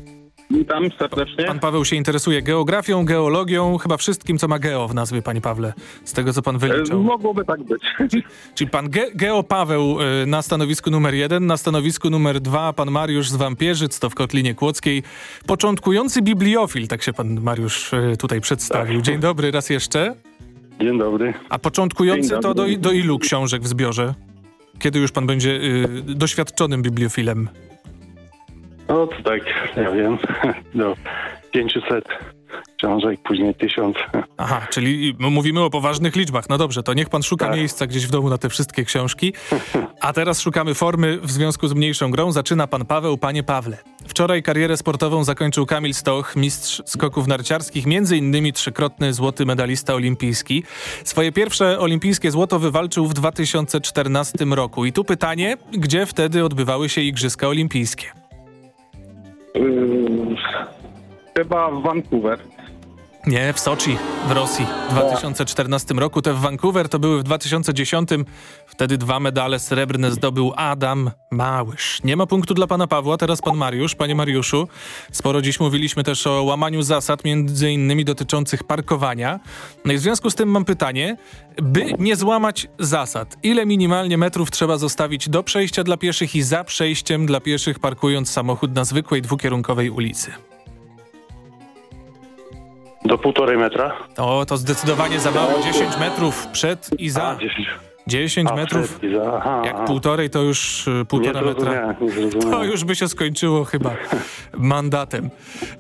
Witam serdecznie. Pan Paweł się interesuje geografią, geologią, chyba wszystkim, co ma geo w nazwie, panie Pawle. Z tego, co pan wyliczył. E, Mogłoby tak być. Czyli pan Ge Geo Paweł y, na stanowisku numer jeden, na stanowisku numer dwa pan Mariusz z Wampierzyc, to w Kotlinie Kłodzkiej. Początkujący bibliofil, tak się pan Mariusz y, tutaj przedstawił. Dzień dobry raz jeszcze. Dzień dobry. A początkujący Dzień to do, dobry. do ilu książek w zbiorze? Kiedy już pan będzie y, doświadczonym bibliofilem? No to tak, ja wiem, do 500 książek, później 1000. Aha, czyli mówimy o poważnych liczbach. No dobrze, to niech pan szuka miejsca gdzieś w domu na te wszystkie książki. A teraz szukamy formy w związku z mniejszą grą. Zaczyna pan Paweł. Panie Pawle, wczoraj karierę sportową zakończył Kamil Stoch, mistrz skoków narciarskich, między innymi trzykrotny złoty medalista olimpijski. Swoje pierwsze olimpijskie złoto wywalczył w 2014 roku. I tu pytanie, gdzie wtedy odbywały się Igrzyska Olimpijskie? Yy, chyba Vancouver. Nie, w Soczi, w Rosji w 2014 roku. Te w Vancouver to były w 2010. Wtedy dwa medale srebrne zdobył Adam Małysz. Nie ma punktu dla pana Pawła, teraz pan Mariusz. Panie Mariuszu, sporo dziś mówiliśmy też o łamaniu zasad, między innymi dotyczących parkowania. No i w związku z tym mam pytanie, by nie złamać zasad, ile minimalnie metrów trzeba zostawić do przejścia dla pieszych i za przejściem dla pieszych, parkując samochód na zwykłej dwukierunkowej ulicy? Do półtorej metra? O, to zdecydowanie za mało. 10 metrów przed i za. 10. 10 A, metrów. za, aha, Jak aha. półtorej, to już y, półtora Nie metra. To już by się skończyło chyba mandatem.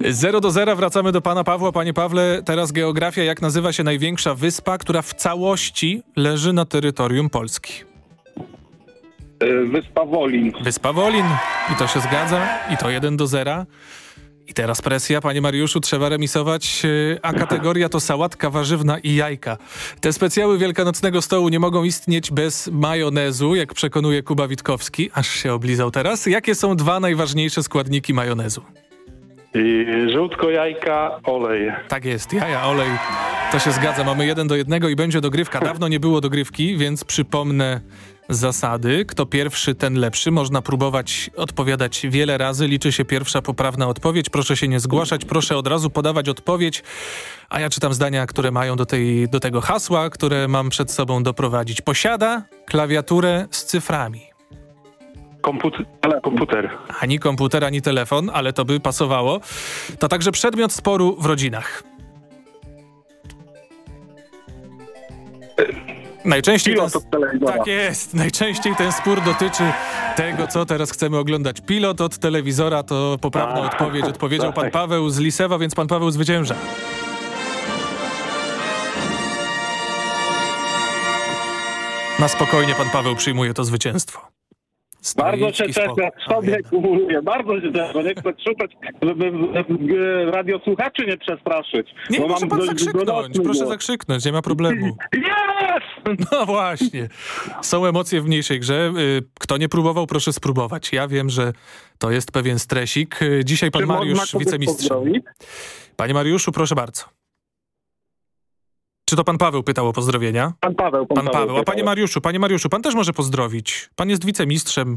0 do 0 wracamy do pana Pawła. Panie Pawle, teraz geografia. Jak nazywa się największa wyspa, która w całości leży na terytorium Polski? Wyspa Wolin. Wyspa Wolin. I to się zgadza. I to 1 do 0. I teraz presja, panie Mariuszu, trzeba remisować, yy, a kategoria to sałatka warzywna i jajka. Te specjały wielkanocnego stołu nie mogą istnieć bez majonezu, jak przekonuje Kuba Witkowski, aż się oblizał teraz. Jakie są dwa najważniejsze składniki majonezu? I żółtko, jajka, olej. Tak jest, jaja, olej. To się zgadza, mamy jeden do jednego i będzie dogrywka. Dawno nie było dogrywki, więc przypomnę zasady. Kto pierwszy, ten lepszy. Można próbować odpowiadać wiele razy. Liczy się pierwsza poprawna odpowiedź. Proszę się nie zgłaszać, proszę od razu podawać odpowiedź. A ja czytam zdania, które mają do, tej, do tego hasła, które mam przed sobą doprowadzić. Posiada klawiaturę z cyframi. Komputer. komputer. Ani komputer, ani telefon, ale to by pasowało. To także przedmiot sporu w rodzinach. Najczęściej ten, Pilot od telewizora. tak jest. Najczęściej ten spór dotyczy tego, co teraz chcemy oglądać. Pilot od telewizora to poprawna A, odpowiedź. Odpowiedział pan tak. Paweł z Lisewa, więc pan Paweł zwycięża. Na spokojnie pan Paweł przyjmuje to zwycięstwo. Bardzo się cieszę, sobie kumuluję. Bardzo się cieszę. Nie chcę krzyczeć, żeby radiosłuchaczy nie przestraszyć. Nie, proszę mam pan zakrzyknąć, proszę zakrzyknąć, nie ma problemu. Yes! No właśnie. Są emocje w mniejszej grze. Y, Kto nie próbował, proszę spróbować. Ja wiem, że to jest pewien stresik. Y, Dzisiaj pan Czy Mariusz, wicemistrz. Panie Mariuszu, proszę bardzo. Czy to pan Paweł pytał o pozdrowienia? Pan Paweł. Pan Paweł. A pytał. panie Mariuszu, panie Mariuszu, pan też może pozdrowić. Pan jest wicemistrzem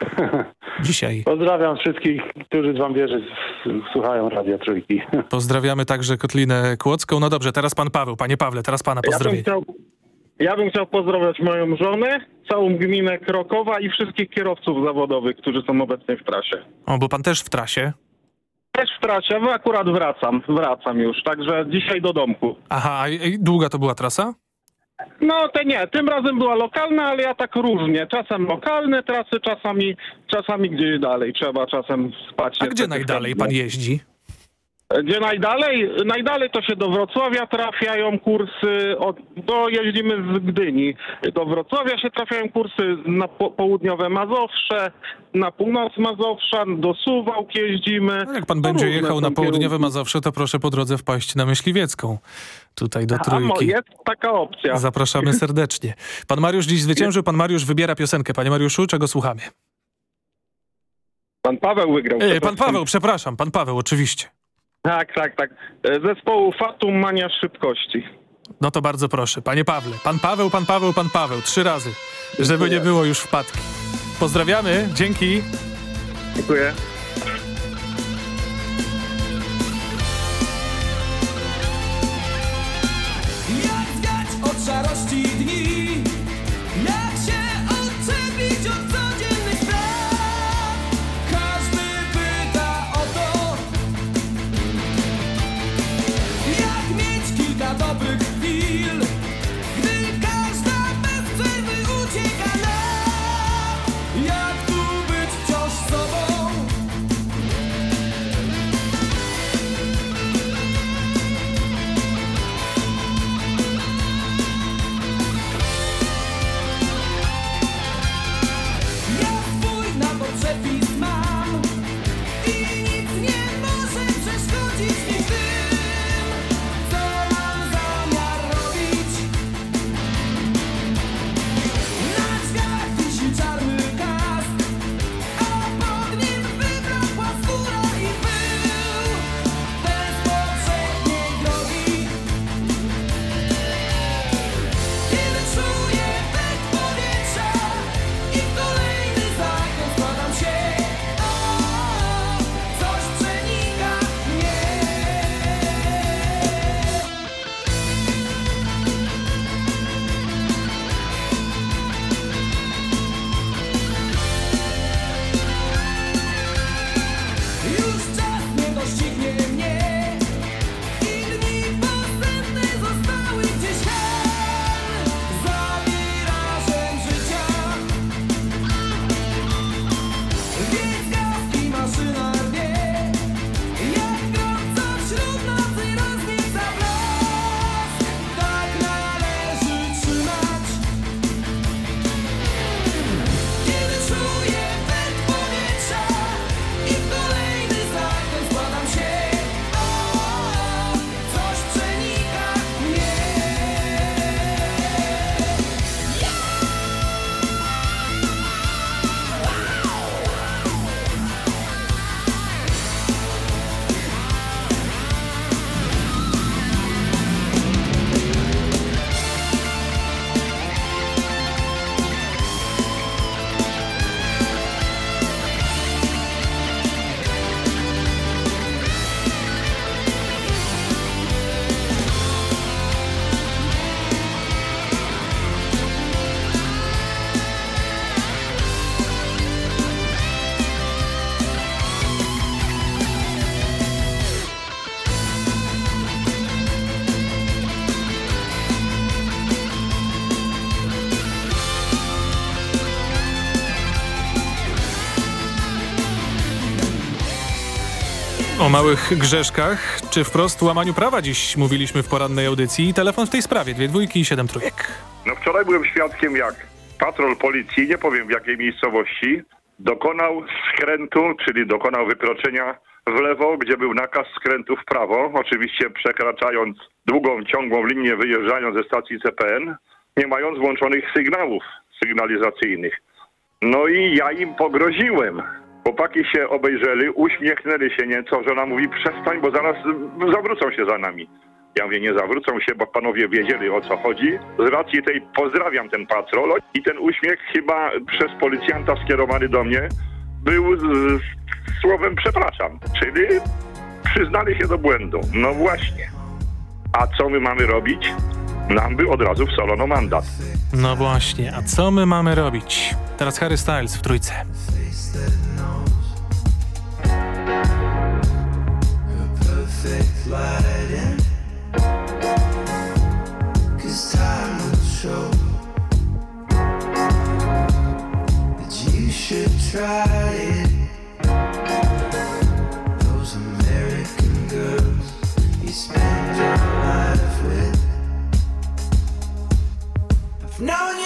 dzisiaj. Pozdrawiam wszystkich, którzy z Wambierzy s- słuchają Radia Trójki. Pozdrawiamy także Kotlinę Kłodzką. No dobrze, teraz pan Paweł. Panie Pawle, teraz pana Ja bym, pozdrowienia. chciał, ja bym chciał pozdrowić moją żonę, całą gminę Krokowa i wszystkich kierowców zawodowych, którzy są obecnie w trasie. O, bo pan też w trasie. Też w trasie, bo akurat wracam, wracam już, także dzisiaj do domku. Aha, a i- długa to była trasa? No to nie, tym razem była lokalna, ale ja tak różnie. Czasem lokalne trasy, czasami, czasami gdzieś dalej. Trzeba czasem spać. A gdzie najdalej pan jeździ? Gdzie najdalej? Najdalej to się do Wrocławia trafiają kursy, od, do, jeździmy z Gdyni. Do Wrocławia się trafiają kursy na po, południowe Mazowsze, na północ Mazowsza, do Suwałk jeździmy. No, Jak pan będzie Różne jechał na południowe kierunki. Mazowsze, to proszę po drodze wpaść na Myśliwiecką. Tutaj do A trójki. jest taka opcja. Zapraszamy serdecznie. Pan Mariusz dziś zwyciężył. Pan Mariusz wybiera piosenkę. Panie Mariuszu, czego słuchamy? Pan Paweł wygrał. E, pan Paweł, przepraszam. Pan Paweł, oczywiście. Tak, tak, tak. E, Zespołu Fatum Mania Szybkości. No to bardzo proszę. Panie Pawle. Pan Paweł, pan Paweł, pan Paweł. Trzy razy. Żeby nie było już wpadki. Pozdrawiamy. Dzięki. Dziękuję. O małych grzeszkach, czy wprost łamaniu prawa dziś mówiliśmy w porannej audycji. Telefon w tej sprawie, dwie dwójki i siedem trójek. No wczoraj byłem świadkiem, jak patrol policji, nie powiem w jakiej miejscowości, dokonał skrętu, czyli dokonał wykroczenia w lewo, gdzie był nakaz skrętu w prawo, oczywiście przekraczając długą, ciągłą linię, wyjeżdżając ze stacji CPN, nie mając włączonych sygnałów sygnalizacyjnych. No i ja im pogroziłem. Chłopaki się obejrzeli, uśmiechnęli się nieco, żona mówi przestań, bo zaraz zawrócą się za nami. Ja mówię, nie zawrócą się, bo panowie wiedzieli o co chodzi. Z racji tej pozdrawiam ten patrol i ten uśmiech chyba przez policjanta skierowany do mnie był z, z słowem przepraszam, czyli przyznali się do błędu. No właśnie. A co my mamy robić? Nam by od razu wsolono mandat. No właśnie, a co my mamy robić? Teraz Harry Styles w trójce. perfect lighting. Now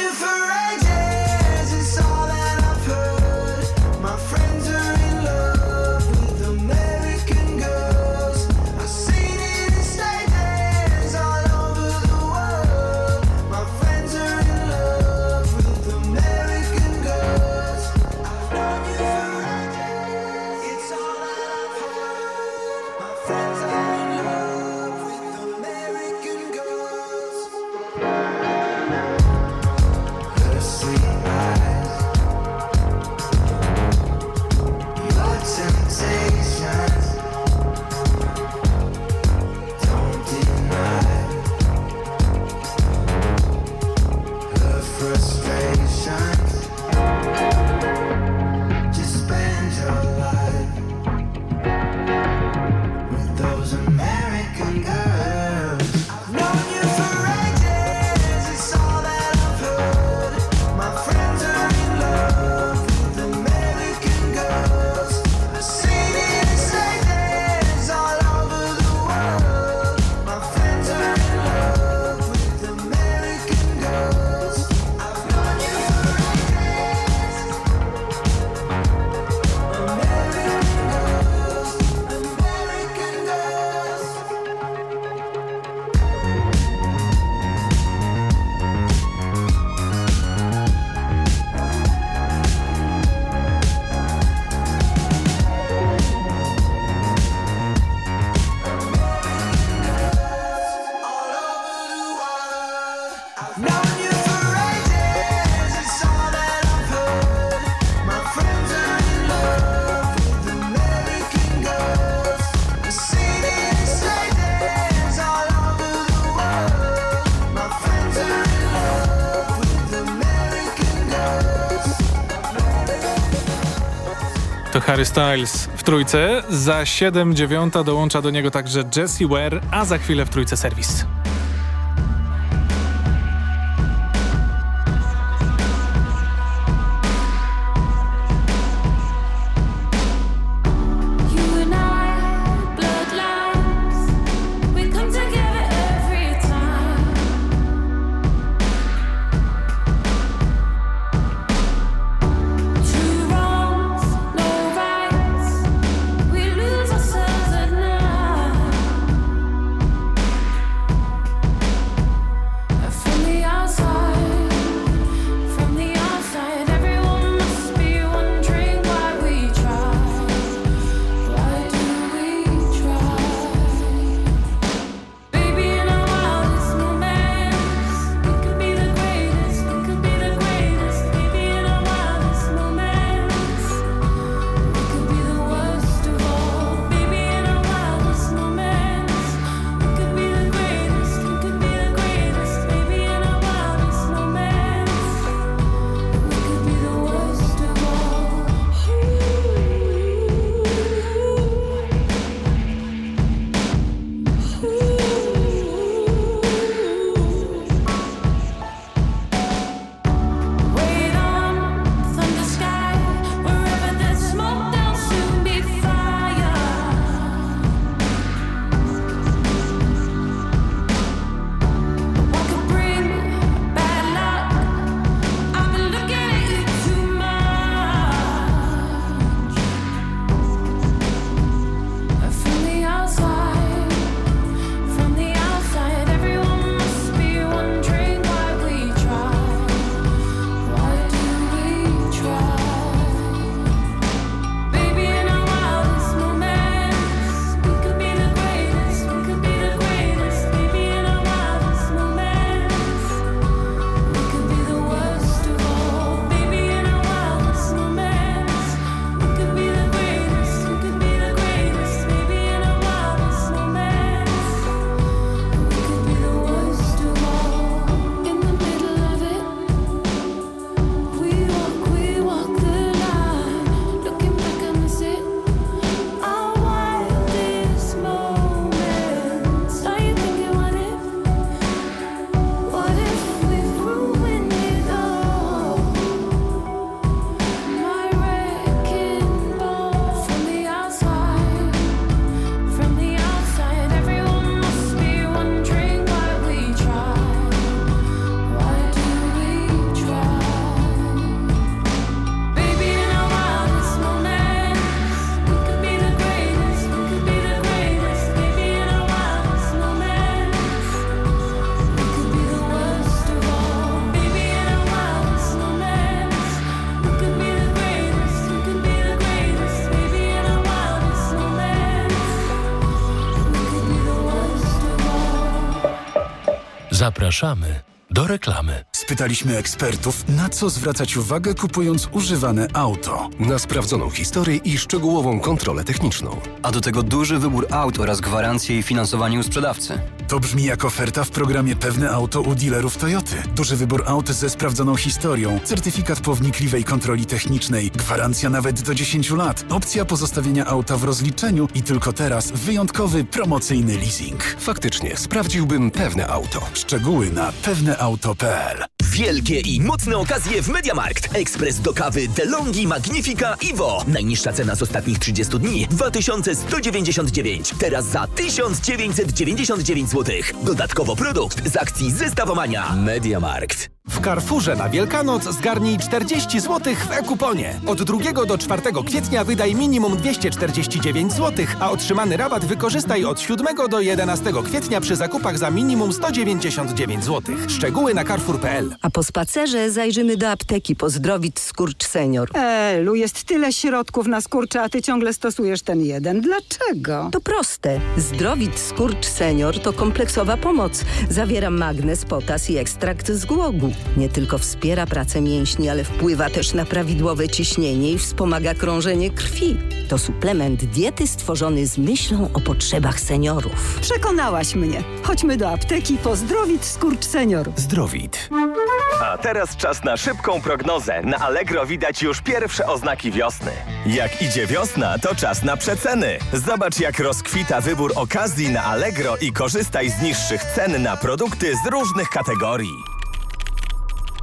To Harry Styles w trójce. Za 7 dziewiąta dołącza do niego także Jessie Ware, a za chwilę w trójce serwis. Zapraszamy do reklamy. Spytaliśmy ekspertów, na co zwracać uwagę kupując używane auto. Na sprawdzoną historię i szczegółową kontrolę techniczną. A do tego duży wybór aut oraz gwarancje i finansowanie u sprzedawcy. To brzmi jak oferta w programie Pewne Auto u dealerów Toyoty. Duży wybór aut ze sprawdzoną historią, certyfikat po wnikliwej kontroli technicznej, gwarancja nawet do 10 lat, opcja pozostawienia auta w rozliczeniu i tylko teraz wyjątkowy promocyjny leasing. Faktycznie, sprawdziłbym pewne auto. Szczegóły na pewneauto.pl Wielkie i mocne okazje w Mediamarkt. Ekspres do kawy DeLonghi Magnifica Ivo. Najniższa cena z ostatnich 30 dni 2199. Teraz za 1999 zł. Dodatkowo produkt z akcji Zestawomania. Mediamarkt. W Carrefourze na Wielkanoc zgarnij 40 zł w e-kuponie. Od 2 do 4 kwietnia wydaj minimum 249 zł, a otrzymany rabat wykorzystaj od 7 do 11 kwietnia przy zakupach za minimum 199 zł. Szczegóły na carrefour.pl. A po spacerze zajrzymy do apteki pozdrowić Skurcz Senior. Elu, jest tyle środków na skurcze, a ty ciągle stosujesz ten jeden. Dlaczego? To proste. Zdrowit Skurcz Senior to kompleksowa pomoc. Zawiera magnez, potas i ekstrakt z głogu. Nie tylko wspiera pracę mięśni, ale wpływa też na prawidłowe ciśnienie i wspomaga krążenie krwi. To suplement diety stworzony z myślą o potrzebach seniorów. Przekonałaś mnie. Chodźmy do apteki pozdrowić skurcz senior. Zdrowit. A teraz czas na szybką prognozę. Na Allegro widać już pierwsze oznaki wiosny. Jak idzie wiosna, to czas na przeceny. Zobacz jak rozkwita wybór okazji na Allegro i korzystaj z niższych cen na produkty z różnych kategorii.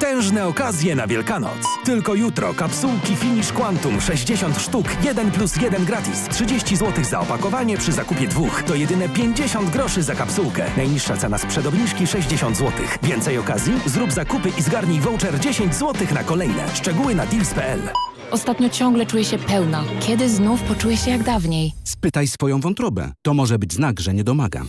Potężne okazje na Wielkanoc. Tylko jutro kapsułki Finish Quantum 60 sztuk, 1 plus 1 gratis. 30 zł za opakowanie przy zakupie dwóch. To jedyne 50 groszy za kapsułkę. Najniższa cena sprzed obniżki 60 zł. Więcej okazji? Zrób zakupy i zgarnij voucher 10 zł na kolejne. Szczegóły na deals.pl. Ostatnio ciągle czuję się pełna. Kiedy znów poczuję się jak dawniej? Spytaj swoją wątrobę. To może być znak, że nie domagam.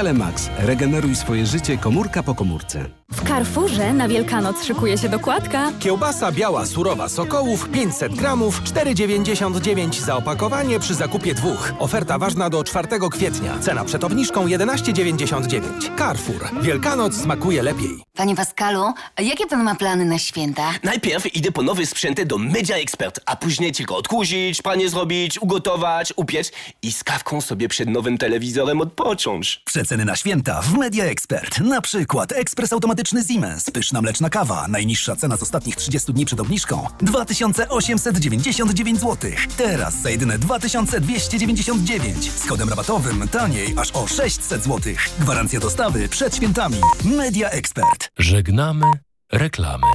Max. Regeneruj swoje życie komórka po komórce. W Carrefourze na Wielkanoc szykuje się dokładka. Kiełbasa biała surowa Sokołów 500 gramów 4,99 za opakowanie przy zakupie dwóch. Oferta ważna do 4 kwietnia. Cena przed obniżką 11,99. Carrefour. Wielkanoc smakuje lepiej. Panie Pascalu, jakie pan ma plany na święta? Najpierw idę po nowy sprzęt do Media Expert, a później tylko odkurzyć, pranie zrobić, ugotować, upiec i z kawką sobie przed nowym telewizorem odpocząć. Przeceny na święta w Media Expert. Na przykład ekspres automatyczny Siemens, pyszna mleczna kawa, najniższa cena z ostatnich 30 dni przed obniżką 2899 zł. Teraz za jedyne 2299. Z kodem rabatowym taniej aż o 600 zł. Gwarancja dostawy przed świętami. Media Expert. Żegnamy reklamy.